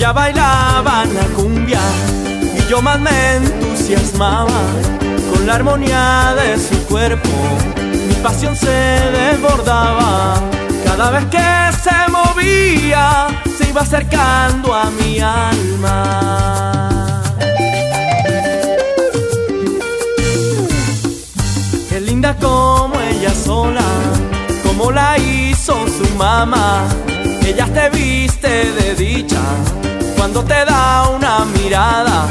Ella bailaba la cumbia y yo más me entusiasmaba con la armonía de su cuerpo. Mi pasión se desbordaba cada vez que se movía, se iba acercando a mi alma. Qué linda como ella sola, como la hizo su mamá. Ella te viste de dicha cuando te da una mirada.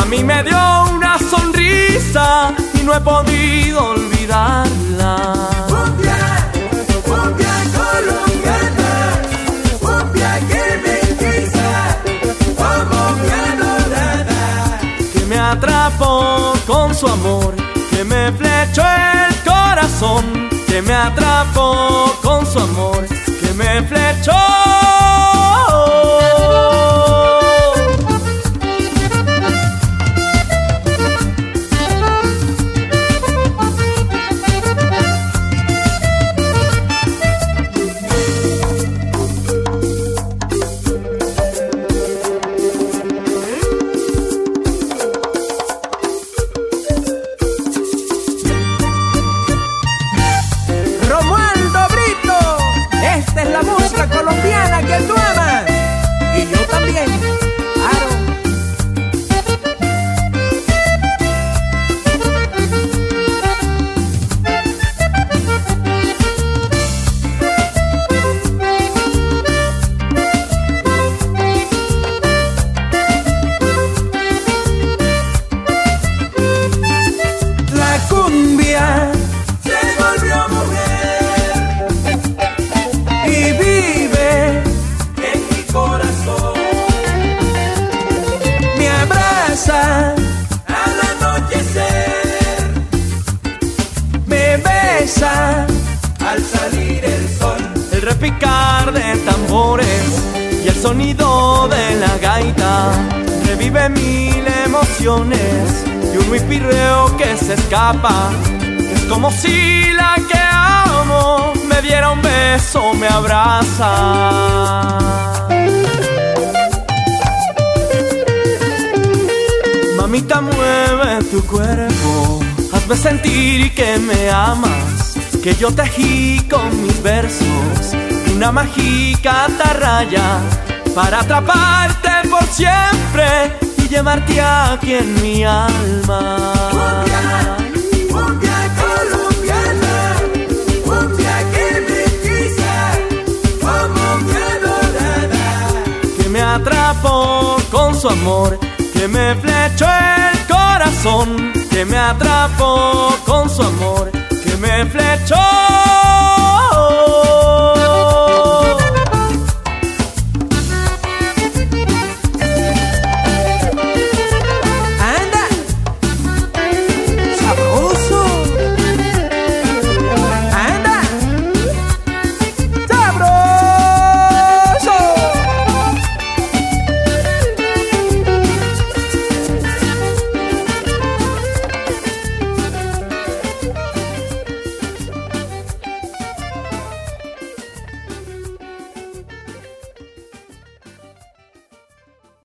A mí me dio una sonrisa y no he podido olvidarla. Cumbia, cumbia colombiana, cumbia que me quisa, como nada. que me atrapó con su amor, que me flechó el corazón, que me atrapó con su amor, que me flechó. Que tú al salir el sol. el repicar de tambores y el sonido de la gaita revive mil emociones y un huipirreo que se escapa. Es como si la que amo me diera un beso, me abraza. Mamita, mueve tu cuerpo, hazme sentir que me amas, que yo tejí con mis versos una mágica atarraya para atraparte por siempre y llevarte aquí en mi alma. Cumbia, cumbia colombiana, cumbia que me como nada. que me atrapó con su amor, que me flechó el corazón, que me atrapó con su amor, que me flechó